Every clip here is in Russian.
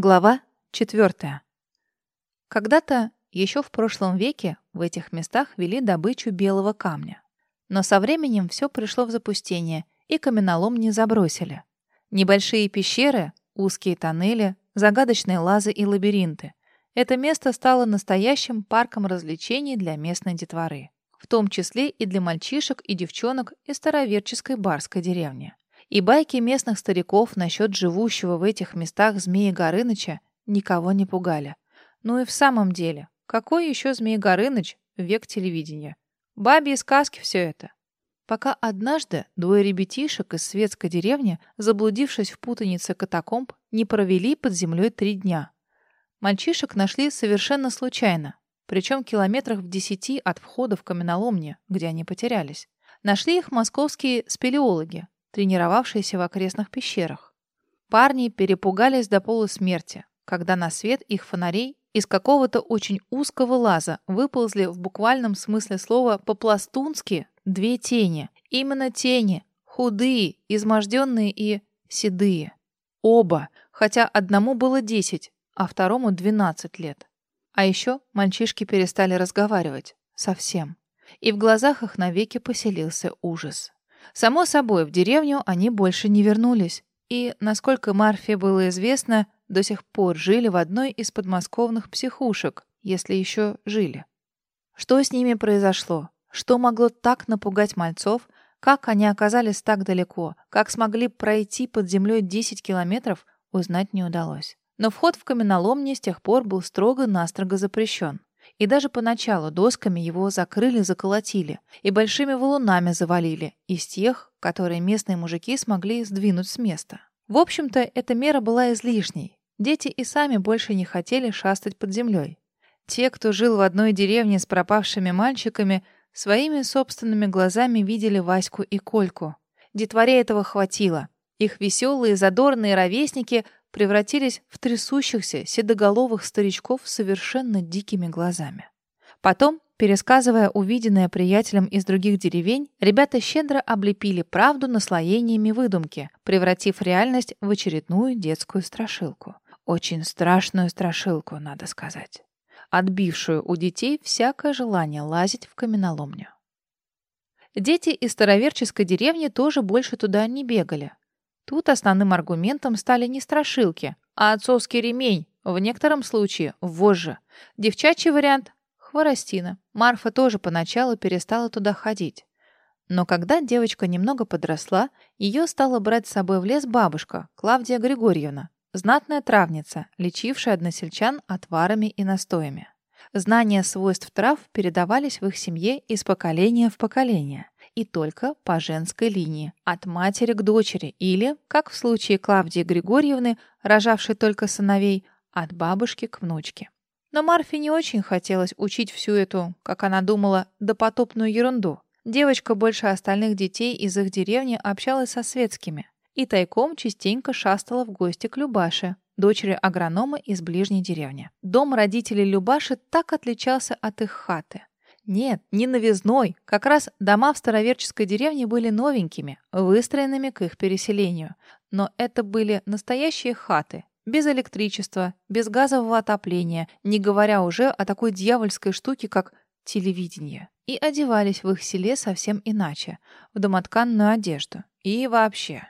Глава 4. Когда-то, еще в прошлом веке, в этих местах вели добычу белого камня. Но со временем все пришло в запустение, и каменолом не забросили. Небольшие пещеры, узкие тоннели, загадочные лазы и лабиринты. Это место стало настоящим парком развлечений для местной детворы. В том числе и для мальчишек и девчонок из староверческой барской деревни. И байки местных стариков насчет живущего в этих местах змеи Горыныча никого не пугали. Ну и в самом деле, какой еще змей Горыныч век телевидения? Бабьи сказки все это. Пока однажды двое ребятишек из светской деревни, заблудившись в путанице катакомб, не провели под землей три дня. Мальчишек нашли совершенно случайно, причем километрах в десяти от входа в каменоломни, где они потерялись. Нашли их московские спелеологи, тренировавшиеся в окрестных пещерах. Парни перепугались до полусмерти, когда на свет их фонарей из какого-то очень узкого лаза выползли в буквальном смысле слова по-пластунски две тени. Именно тени, худые, изможденные и седые. Оба, хотя одному было десять, а второму двенадцать лет. А еще мальчишки перестали разговаривать. Совсем. И в глазах их навеки поселился ужас. Само собой, в деревню они больше не вернулись. И, насколько Марфе было известно, до сих пор жили в одной из подмосковных психушек, если еще жили. Что с ними произошло? Что могло так напугать мальцов? Как они оказались так далеко? Как смогли пройти под землей 10 километров? Узнать не удалось. Но вход в каменоломни с тех пор был строго-настрого запрещен. И даже поначалу досками его закрыли-заколотили и большими валунами завалили, из тех, которые местные мужики смогли сдвинуть с места. В общем-то, эта мера была излишней. Дети и сами больше не хотели шастать под землей. Те, кто жил в одной деревне с пропавшими мальчиками, своими собственными глазами видели Ваську и Кольку. Детворе этого хватило. Их веселые, задорные ровесники превратились в трясущихся, седоголовых старичков с совершенно дикими глазами. Потом, пересказывая увиденное приятелям из других деревень, ребята щедро облепили правду наслоениями выдумки, превратив реальность в очередную детскую страшилку. Очень страшную страшилку, надо сказать. Отбившую у детей всякое желание лазить в каменоломню. Дети из староверческой деревни тоже больше туда не бегали. Тут основным аргументом стали не страшилки, а отцовский ремень, в некотором случае вожжи. Девчачий вариант — хворостина. Марфа тоже поначалу перестала туда ходить. Но когда девочка немного подросла, ее стала брать с собой в лес бабушка, Клавдия Григорьевна, знатная травница, лечившая односельчан отварами и настоями. Знания свойств трав передавались в их семье из поколения в поколение и только по женской линии, от матери к дочери или, как в случае Клавдии Григорьевны, рожавшей только сыновей, от бабушки к внучке. Но Марфе не очень хотелось учить всю эту, как она думала, допотопную ерунду. Девочка больше остальных детей из их деревни общалась со светскими и тайком частенько шастала в гости к Любаше, дочери агронома из ближней деревни. Дом родителей Любаши так отличался от их хаты. Нет, не новизной. Как раз дома в староверческой деревне были новенькими, выстроенными к их переселению. Но это были настоящие хаты, без электричества, без газового отопления, не говоря уже о такой дьявольской штуке, как телевидение. И одевались в их селе совсем иначе, в домотканную одежду. И вообще.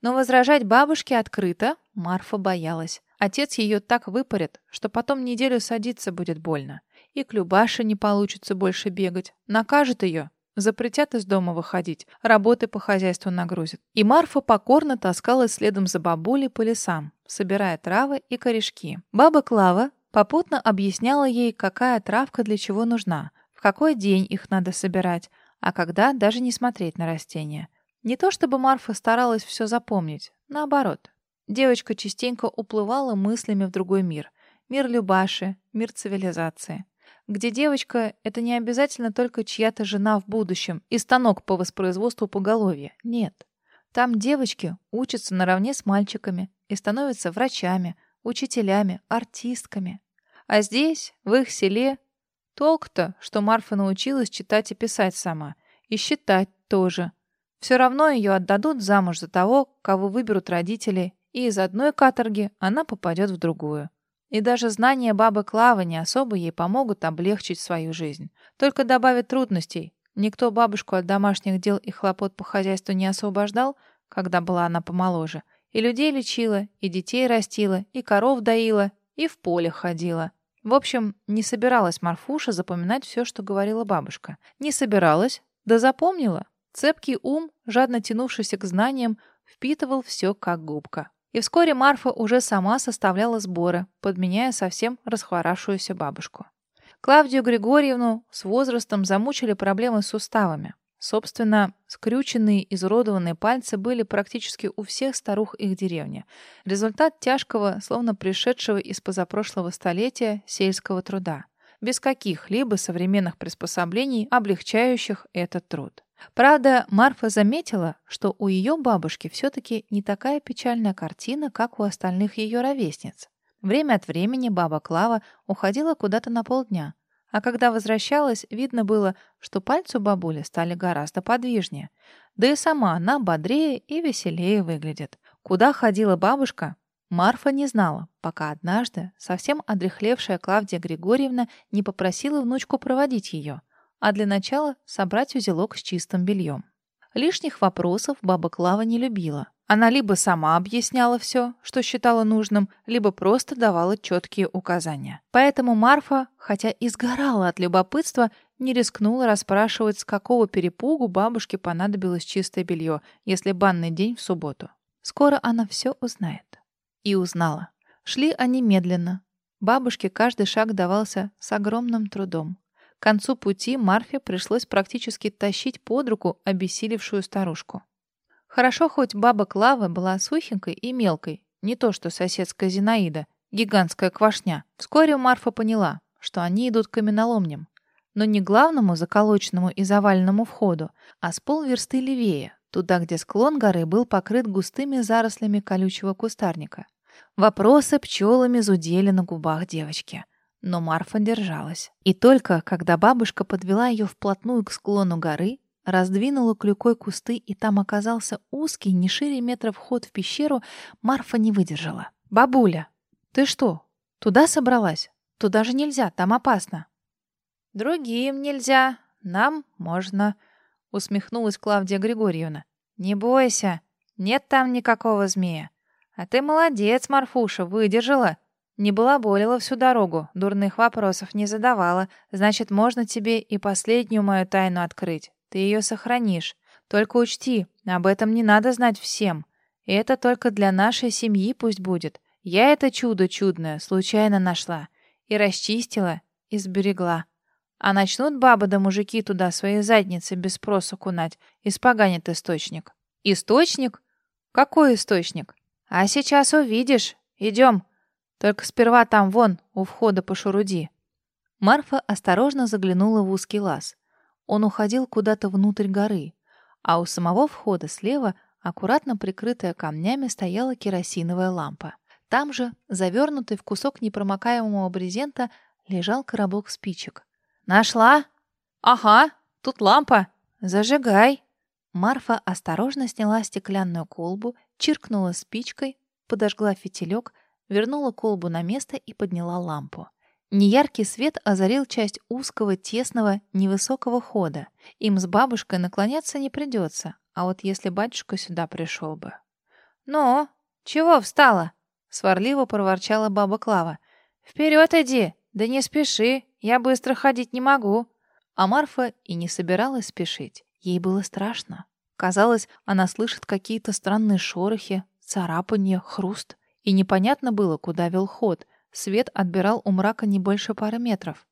Но возражать бабушке открыто Марфа боялась. Отец ее так выпарит, что потом неделю садиться будет больно. И к Любаше не получится больше бегать. Накажет ее. Запретят из дома выходить. Работы по хозяйству нагрузят. И Марфа покорно таскалась следом за бабулей по лесам, собирая травы и корешки. Баба Клава попутно объясняла ей, какая травка для чего нужна, в какой день их надо собирать, а когда даже не смотреть на растения. Не то чтобы Марфа старалась все запомнить, наоборот. Девочка частенько уплывала мыслями в другой мир. Мир Любаши, мир цивилизации где девочка — это не обязательно только чья-то жена в будущем и станок по воспроизводству поголовья. Нет. Там девочки учатся наравне с мальчиками и становятся врачами, учителями, артистками. А здесь, в их селе, толк-то, что Марфа научилась читать и писать сама. И считать тоже. Все равно ее отдадут замуж за того, кого выберут родители, и из одной каторги она попадет в другую. И даже знания бабы Клавы не особо ей помогут облегчить свою жизнь. Только добавят трудностей. Никто бабушку от домашних дел и хлопот по хозяйству не освобождал, когда была она помоложе. И людей лечила, и детей растила, и коров доила, и в поле ходила. В общем, не собиралась Марфуша запоминать все, что говорила бабушка. Не собиралась, да запомнила. Цепкий ум, жадно тянувшийся к знаниям, впитывал все как губка. И вскоре Марфа уже сама составляла сборы, подменяя совсем расхворавшуюся бабушку. Клавдию Григорьевну с возрастом замучили проблемы с суставами. Собственно, скрюченные, изуродованные пальцы были практически у всех старух их деревни. Результат тяжкого, словно пришедшего из позапрошлого столетия, сельского труда. Без каких-либо современных приспособлений, облегчающих этот труд. Правда, Марфа заметила, что у ее бабушки все-таки не такая печальная картина, как у остальных ее ровесниц. Время от времени баба Клава уходила куда-то на полдня, а когда возвращалась, видно было, что пальцы бабули стали гораздо подвижнее. Да и сама она бодрее и веселее выглядит. Куда ходила бабушка, Марфа не знала, пока однажды совсем одрехлевшая Клавдия Григорьевна не попросила внучку проводить ее, а для начала собрать узелок с чистым бельем. Лишних вопросов баба Клава не любила, она либо сама объясняла все, что считала нужным, либо просто давала четкие указания. Поэтому Марфа, хотя и сгорала от любопытства, не рискнула расспрашивать, с какого перепугу бабушке понадобилось чистое белье, если банный день в субботу. Скоро она все узнает. И узнала. Шли они медленно. Бабушке каждый шаг давался с огромным трудом. К концу пути Марфе пришлось практически тащить под руку обессилевшую старушку. Хорошо, хоть баба Клава была сухенькой и мелкой, не то что соседская Зинаида, гигантская квашня. Вскоре Марфа поняла, что они идут к каменоломням. Но не главному заколоченному и заваленному входу, а с полверсты левее, туда, где склон горы был покрыт густыми зарослями колючего кустарника. Вопросы пчелами зудели на губах девочки. Но Марфа держалась. И только когда бабушка подвела ее вплотную к склону горы, раздвинула клюкой кусты, и там оказался узкий, не шире метра вход в пещеру, Марфа не выдержала. «Бабуля, ты что, туда собралась? Туда же нельзя, там опасно». «Другим нельзя, нам можно», — усмехнулась Клавдия Григорьевна. «Не бойся, нет там никакого змея. А ты молодец, Марфуша, выдержала. Не балаболила всю дорогу, дурных вопросов не задавала. Значит, можно тебе и последнюю мою тайну открыть. Ты ее сохранишь. Только учти, об этом не надо знать всем. И это только для нашей семьи пусть будет. Я это чудо чудное случайно нашла. И расчистила, и сберегла. А начнут бабы да мужики туда свои задницы без спросу кунать, испоганит источник. Источник? Какой источник? А сейчас увидишь. Идем. Только сперва там вон, у входа по шуруди. Марфа осторожно заглянула в узкий лаз. Он уходил куда-то внутрь горы, а у самого входа слева, аккуратно прикрытая камнями, стояла керосиновая лампа. Там же, завернутый в кусок непромокаемого брезента, лежал коробок спичек. «Нашла?» «Ага, тут лампа. Зажигай!» Марфа осторожно сняла стеклянную колбу, чиркнула спичкой, подожгла фитилек, вернула колбу на место и подняла лампу. Неяркий свет озарил часть узкого, тесного, невысокого хода. Им с бабушкой наклоняться не придется, а вот если батюшка сюда пришел бы. «Ну, чего встала?» — сварливо проворчала баба Клава. «Вперед иди, да не спеши, я быстро ходить не могу». А Марфа и не собиралась спешить. Ей было страшно. Казалось, она слышит какие-то странные шорохи, царапанье, хруст. И непонятно было, куда вел ход — Свет отбирал у мрака не больше пары метров.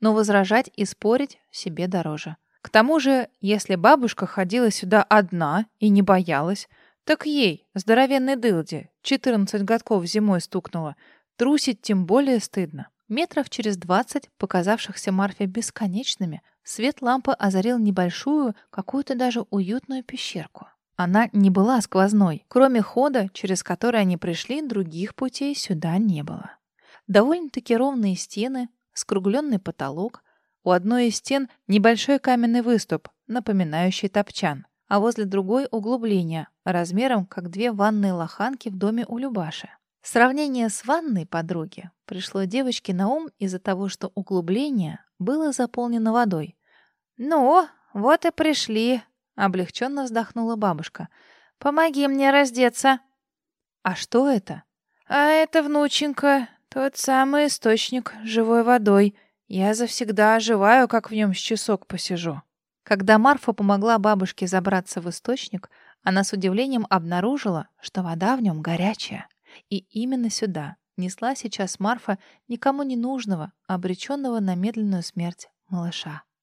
Но возражать и спорить себе дороже. К тому же, если бабушка ходила сюда одна и не боялась, так ей, здоровенной дылде, 14 годков зимой стукнуло, трусить тем более стыдно. Метров через двадцать, показавшихся Марфе бесконечными, свет лампы озарил небольшую, какую-то даже уютную пещерку. Она не была сквозной. Кроме хода, через который они пришли, других путей сюда не было. Довольно-таки ровные стены, скругленный потолок. У одной из стен небольшой каменный выступ, напоминающий топчан. а возле другой углубление, размером как две ванные лоханки в доме у Любаши. Сравнение с ванной подруги пришло девочке на ум из-за того, что углубление было заполнено водой. «Ну, вот и пришли», — облегченно вздохнула бабушка. «Помоги мне раздеться». «А что это?» «А это, внученька, тот самый источник живой водой. Я завсегда оживаю, как в нем с часок посижу». Когда Марфа помогла бабушке забраться в источник, она с удивлением обнаружила, что вода в нем горячая. И именно сюда несла сейчас Марфа никому не нужного, обреченного на медленную смерть малыша.